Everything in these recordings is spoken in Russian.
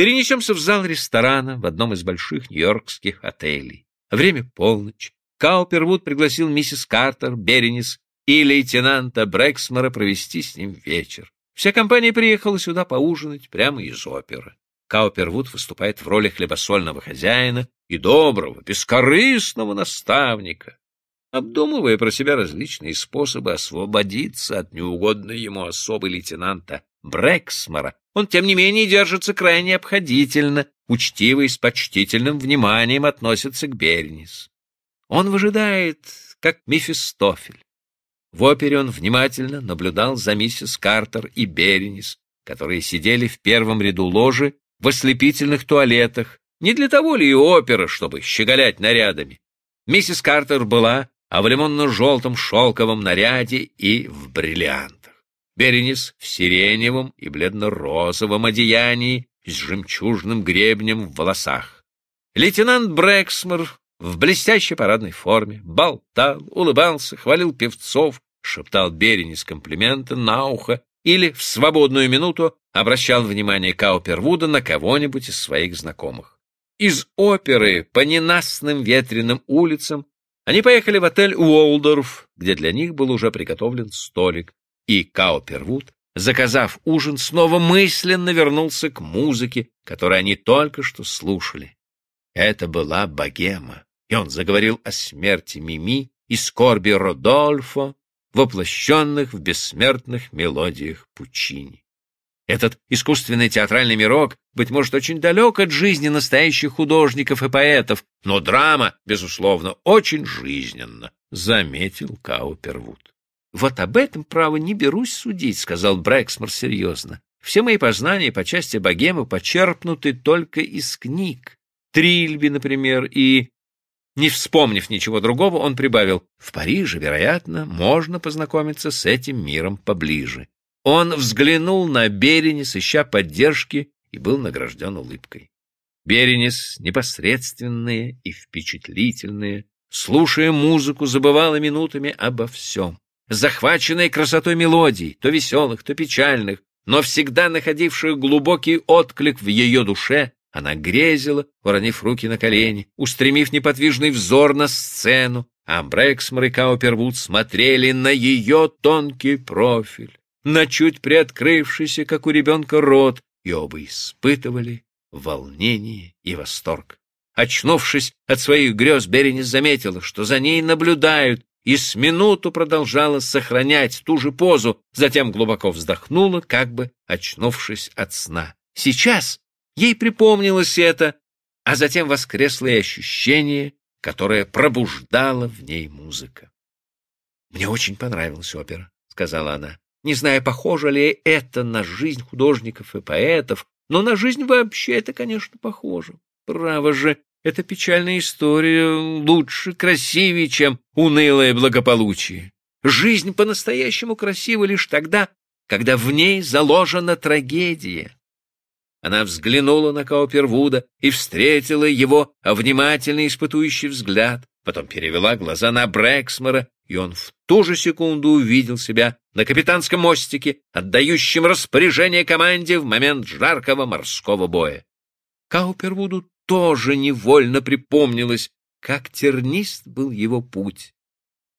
Перенесемся в зал ресторана в одном из больших нью-йоркских отелей. Время полночь. Каупервуд пригласил миссис Картер, Беренис и лейтенанта Брэксмора провести с ним вечер. Вся компания приехала сюда поужинать прямо из оперы. Каупервуд выступает в роли хлебосольного хозяина и доброго, бескорыстного наставника, обдумывая про себя различные способы освободиться от неугодной ему особы лейтенанта Брэксмора. Он, тем не менее, держится крайне обходительно, учтиво и с почтительным вниманием относится к Бернис. Он выжидает, как Мефистофель. В опере он внимательно наблюдал за миссис Картер и Бернис, которые сидели в первом ряду ложи в ослепительных туалетах. Не для того ли и опера, чтобы щеголять нарядами? Миссис Картер была а в лимонно-желтом шелковом наряде и в бриллиантах. Беренис в сиреневом и бледно-розовом одеянии с жемчужным гребнем в волосах. Лейтенант Брэксмор в блестящей парадной форме болтал, улыбался, хвалил певцов, шептал Беренис комплименты на ухо или в свободную минуту обращал внимание Каупервуда на кого-нибудь из своих знакомых. Из оперы по ненастным ветреным улицам они поехали в отель Уолдорф, где для них был уже приготовлен столик, и Каупервуд, заказав ужин, снова мысленно вернулся к музыке, которую они только что слушали. Это была богема, и он заговорил о смерти Мими и скорби Родольфо, воплощенных в бессмертных мелодиях Пучини. Этот искусственный театральный мирок, быть может, очень далек от жизни настоящих художников и поэтов, но драма, безусловно, очень жизненна, — заметил Каупервуд. — Вот об этом, право, не берусь судить, — сказал Брэксмор серьезно. Все мои познания по части богемы почерпнуты только из книг. Трильби, например, и... Не вспомнив ничего другого, он прибавил, в Париже, вероятно, можно познакомиться с этим миром поближе. Он взглянул на Беренис, ища поддержки, и был награжден улыбкой. Беренис, непосредственная и впечатлительная, слушая музыку, забывала минутами обо всем. Захваченная красотой мелодий, то веселых, то печальных, но всегда находивших глубокий отклик в ее душе, она грезила, уронив руки на колени, устремив неподвижный взор на сцену, а Брэксмор и Каупервуд смотрели на ее тонкий профиль на чуть приоткрывшийся, как у ребенка, рот, и оба испытывали волнение и восторг. Очнувшись от своих грез, Беренис заметила, что за ней наблюдают, и с минуту продолжала сохранять ту же позу, затем глубоко вздохнула, как бы очнувшись от сна. Сейчас ей припомнилось это, а затем воскресло и ощущение, которое пробуждало в ней музыка. «Мне очень понравилась опера», — сказала она. Не знаю, похоже ли это на жизнь художников и поэтов, но на жизнь вообще это, конечно, похоже. Право же, эта печальная история лучше, красивее, чем унылое благополучие. Жизнь по-настоящему красива лишь тогда, когда в ней заложена трагедия. Она взглянула на Каупервуда и встретила его внимательный испытующий взгляд, потом перевела глаза на Брэксмора и он в ту же секунду увидел себя на капитанском мостике, отдающем распоряжение команде в момент жаркого морского боя. Каупервуду тоже невольно припомнилось, как тернист был его путь.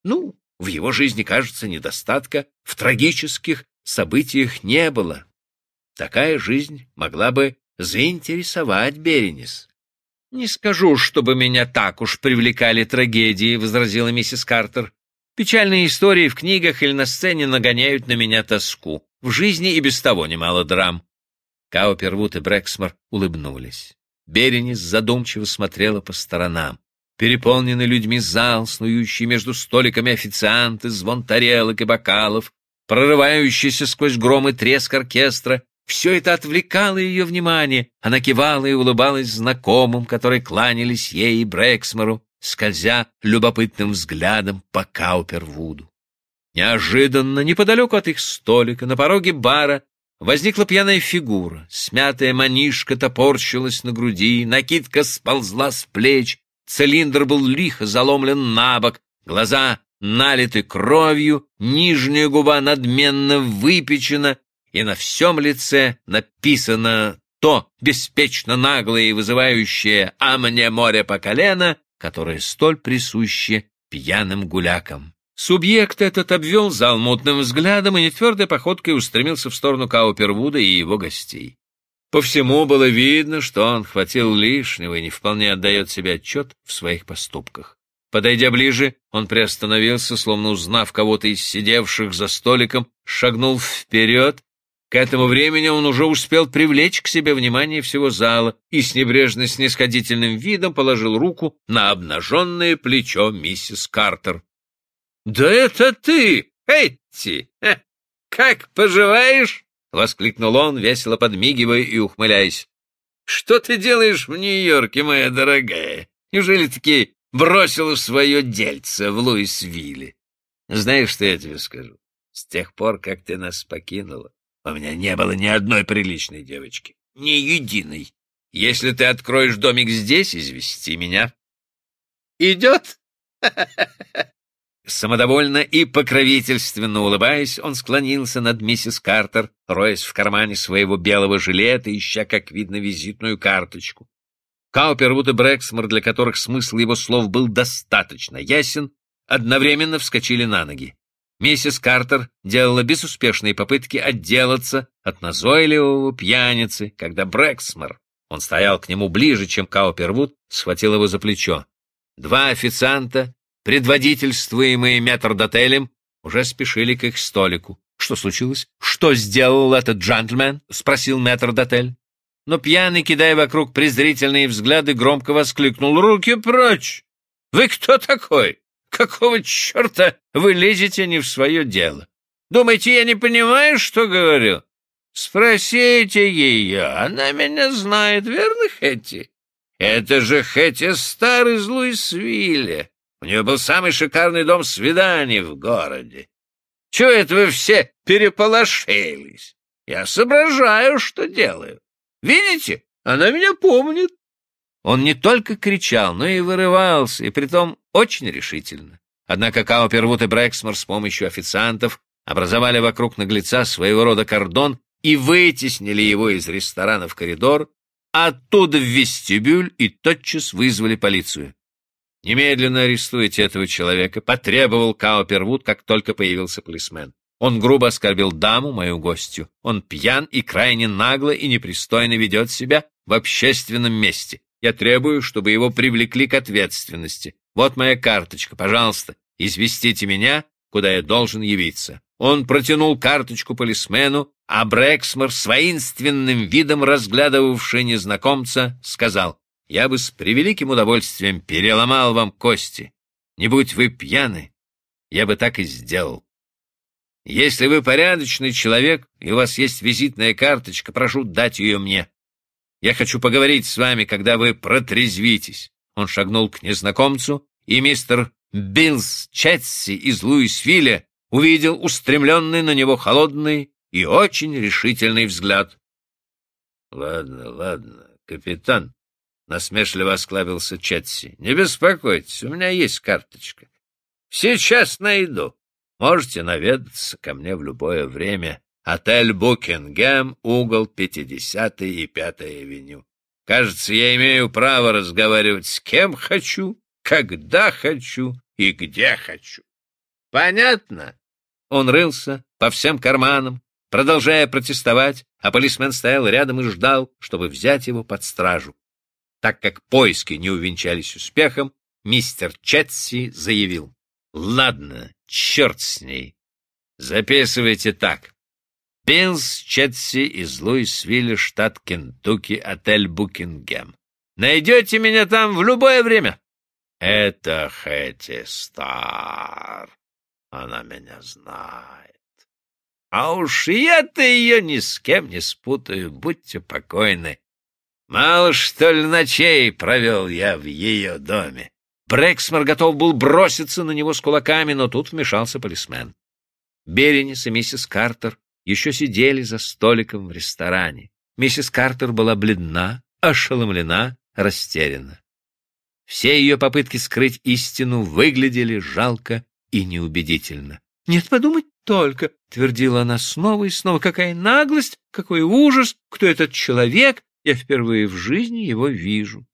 Ну, в его жизни, кажется, недостатка в трагических событиях не было. Такая жизнь могла бы заинтересовать Беренис. — Не скажу, чтобы меня так уж привлекали трагедии, — возразила миссис Картер. Печальные истории в книгах или на сцене нагоняют на меня тоску. В жизни и без того немало драм. Каупервуд и Брэксмор улыбнулись. Беренис задумчиво смотрела по сторонам. Переполненный людьми зал, снующий между столиками официанты, звон тарелок и бокалов, прорывающийся сквозь гром и треск оркестра, все это отвлекало ее внимание. Она кивала и улыбалась знакомым, которые кланялись ей и Брэксмору скользя любопытным взглядом по Каупервуду. Неожиданно, неподалеку от их столика, на пороге бара, возникла пьяная фигура. Смятая манишка топорщилась на груди, накидка сползла с плеч, цилиндр был лихо заломлен на бок, глаза налиты кровью, нижняя губа надменно выпечена, и на всем лице написано то беспечно наглое и вызывающее «а мне море по колено», которое столь присуще пьяным гулякам. Субъект этот обвел зал мутным взглядом и нетвердой походкой устремился в сторону Каупервуда и его гостей. По всему было видно, что он хватил лишнего и не вполне отдает себе отчет в своих поступках. Подойдя ближе, он приостановился, словно узнав кого-то из сидевших за столиком, шагнул вперед. К этому времени он уже успел привлечь к себе внимание всего зала и с небрежно-снисходительным видом положил руку на обнаженное плечо миссис Картер. — Да это ты, Этти! Как поживаешь? — воскликнул он, весело подмигивая и ухмыляясь. — Что ты делаешь в Нью-Йорке, моя дорогая? Неужели такие бросила свое дельце в Луисвилле. Знаешь, что я тебе скажу? С тех пор, как ты нас покинула, у меня не было ни одной приличной девочки. Ни единой. Если ты откроешь домик здесь, извести меня. Идет? Самодовольно и покровительственно улыбаясь, он склонился над миссис Картер, роясь в кармане своего белого жилета, ища, как видно, визитную карточку. Каупервуд и Брэксмор, для которых смысл его слов был достаточно ясен, одновременно вскочили на ноги. Миссис Картер делала безуспешные попытки отделаться от назойливого пьяницы, когда Брэксмор, он стоял к нему ближе, чем Каупервуд, схватил его за плечо. Два официанта, предводительствуемые метрдотелем, уже спешили к их столику. «Что случилось? Что сделал этот джентльмен?» — спросил метрдотель но пьяный, кидая вокруг презрительные взгляды, громко воскликнул «Руки прочь! Вы кто такой? Какого черта вы лезете не в свое дело? Думаете, я не понимаю, что говорю? Спросите ее, она меня знает, верно, Хэти? Это же Хэти старый из Луисвилля. У нее был самый шикарный дом свиданий в городе. Чего это вы все переполошились? Я соображаю, что делаю. Видите, она меня помнит. Он не только кричал, но и вырывался, и притом очень решительно. Однако Каупервуд и Брэксмор с помощью официантов образовали вокруг наглеца своего рода кордон и вытеснили его из ресторана в коридор, оттуда в вестибюль и тотчас вызвали полицию. «Немедленно арестуйте этого человека», — потребовал Каупервуд, как только появился полисмен. Он грубо оскорбил даму, мою гостью. Он пьян и крайне нагло и непристойно ведет себя в общественном месте. Я требую, чтобы его привлекли к ответственности. Вот моя карточка, пожалуйста, известите меня, куда я должен явиться. Он протянул карточку полисмену, а Брэксмор с воинственным видом, разглядывавший незнакомца, сказал, «Я бы с превеликим удовольствием переломал вам кости. Не будь вы пьяны, я бы так и сделал». Если вы порядочный человек, и у вас есть визитная карточка, прошу дать ее мне. Я хочу поговорить с вами, когда вы протрезвитесь. Он шагнул к незнакомцу, и мистер Биллс Четси из Луисвилля увидел устремленный на него холодный и очень решительный взгляд. — Ладно, ладно, капитан, — насмешливо осклабился Четси. — Не беспокойтесь, у меня есть карточка. Сейчас найду. Можете наведаться ко мне в любое время. Отель Букингем, угол 50 и 5 авеню. Кажется, я имею право разговаривать с кем хочу, когда хочу и где хочу. Понятно? Он рылся по всем карманам, продолжая протестовать, а полисмен стоял рядом и ждал, чтобы взять его под стражу. Так как поиски не увенчались успехом, мистер Четси заявил. Ладно, черт с ней. Записывайте так. Пинс Четси из Луисвилля, штат Кентукки, отель Букингем. Найдете меня там в любое время. Это Хэти Стар. Она меня знает. А уж я-то ее ни с кем не спутаю, будьте покойны. Мало, что ли, ночей провел я в ее доме. Брексмор готов был броситься на него с кулаками, но тут вмешался полисмен. Беренис и миссис Картер еще сидели за столиком в ресторане. Миссис Картер была бледна, ошеломлена, растеряна. Все ее попытки скрыть истину выглядели жалко и неубедительно. — Нет, подумать только, — твердила она снова и снова, — какая наглость, какой ужас, кто этот человек, Я впервые в жизни его вижу.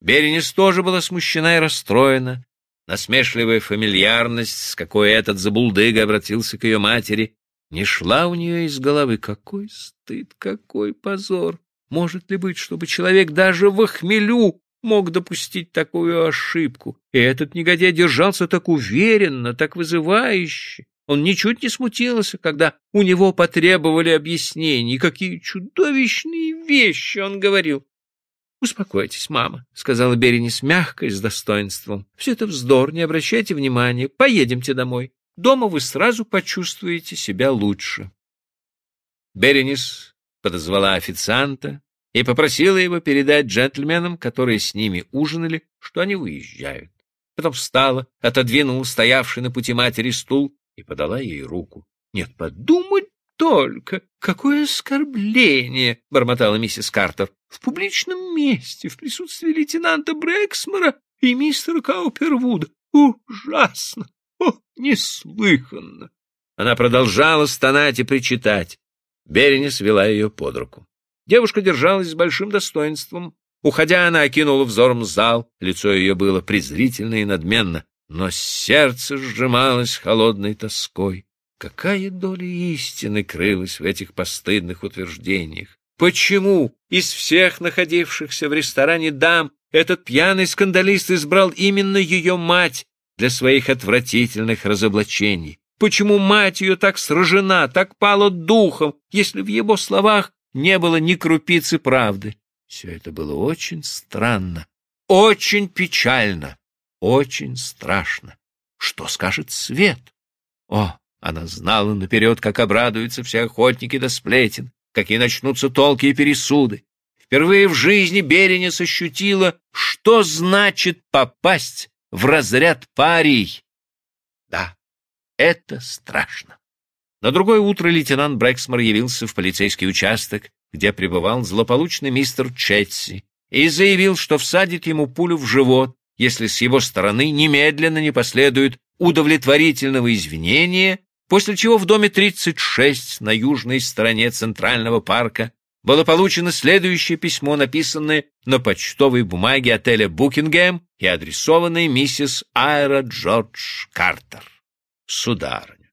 Беренис тоже была смущена и расстроена. Насмешливая фамильярность, с какой этот забулдыга обратился к ее матери, не шла у нее из головы. Какой стыд, какой позор! Может ли быть, чтобы человек даже в хмелю мог допустить такую ошибку? И этот негодяй держался так уверенно, так вызывающе. Он ничуть не смутился, когда у него потребовали объяснений. Какие чудовищные вещи он говорил. — Успокойтесь, мама, — сказала Беренис мягко и с достоинством. — Все это вздор, не обращайте внимания. Поедемте домой. Дома вы сразу почувствуете себя лучше. Беренис подозвала официанта и попросила его передать джентльменам, которые с ними ужинали, что они уезжают. Потом встала, отодвинула стоявший на пути матери стул и подала ей руку. — Нет, подумать только, какое оскорбление! — бормотала миссис Картер. — В публичном месте, в присутствии лейтенанта Брэксмора и мистера Каупервуда. Ужасно! О, неслыханно! Она продолжала стонать и причитать. Беренис вела ее под руку. Девушка держалась с большим достоинством. Уходя, она окинула взором зал. Лицо ее было презрительно и надменно, но сердце сжималось холодной тоской. Какая доля истины крылась в этих постыдных утверждениях? Почему из всех находившихся в ресторане дам этот пьяный скандалист избрал именно ее мать для своих отвратительных разоблачений? Почему мать ее так сражена, так пала духом, если в его словах не было ни крупицы правды? Все это было очень странно, очень печально, очень страшно. Что скажет Свет? О, она знала наперед, как обрадуются все охотники до сплетен, какие начнутся толки и пересуды. Впервые в жизни Беренец ощутила, что значит попасть в разряд парий. Да, это страшно. На другое утро лейтенант Брэксмор явился в полицейский участок, где пребывал злополучный мистер Четси, и заявил, что всадит ему пулю в живот, если с его стороны немедленно не последует удовлетворительного извинения, после чего в доме 36 на южной стороне Центрального парка было получено следующее письмо, написанное на почтовой бумаге отеля «Букингем» и адресованное миссис Айра Джордж Картер. Сударыня,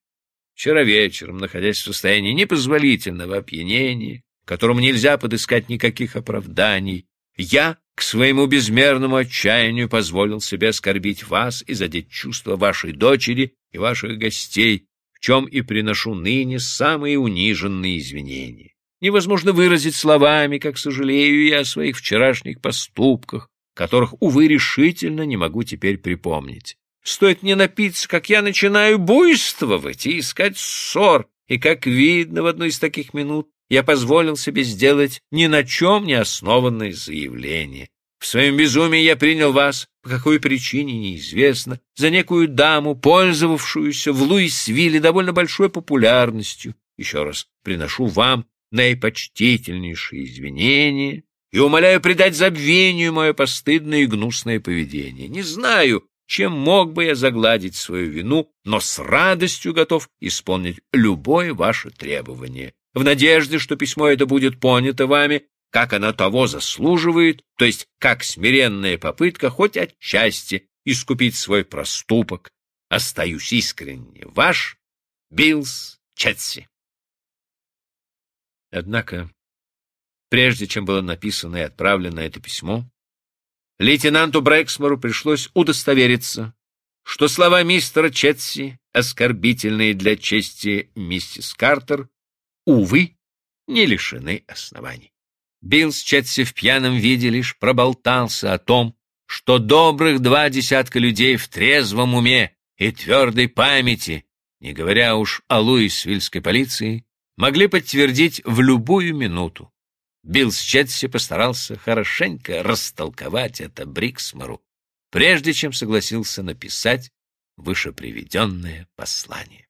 вчера вечером, находясь в состоянии непозволительного опьянения, которому нельзя подыскать никаких оправданий, я, к своему безмерному отчаянию, позволил себе оскорбить вас и задеть чувства вашей дочери и ваших гостей, в чем и приношу ныне самые униженные извинения. Невозможно выразить словами, как сожалею я о своих вчерашних поступках, которых, увы, решительно не могу теперь припомнить. Стоит мне напиться, как я начинаю буйствовать и искать ссор, и, как видно, в одну из таких минут я позволил себе сделать ни на чем не основанное заявление. В своем безумии я принял вас, по какой причине неизвестно, за некую даму, пользовавшуюся в Луисвилле довольно большой популярностью. Еще раз приношу вам наипочтительнейшие извинения и умоляю предать забвению мое постыдное и гнусное поведение. Не знаю, чем мог бы я загладить свою вину, но с радостью готов исполнить любое ваше требование, в надежде, что письмо это будет понято вами, как оно того заслуживает, то есть как смиренная попытка хоть отчасти искупить свой проступок. Остаюсь искренне ваш Биллс Четси. Однако, прежде чем было написано и отправлено это письмо, лейтенанту Брэксмору пришлось удостовериться, что слова мистера Четси, оскорбительные для чести миссис Картер, увы, не лишены оснований. Биллс Четси в пьяном виде лишь проболтался о том, что добрых два десятка людей в трезвом уме и твердой памяти, не говоря уж о Луисвильской полиции, могли подтвердить в любую минуту. Биллс Четси постарался хорошенько растолковать это Бриксмору, прежде чем согласился написать вышеприведенное послание.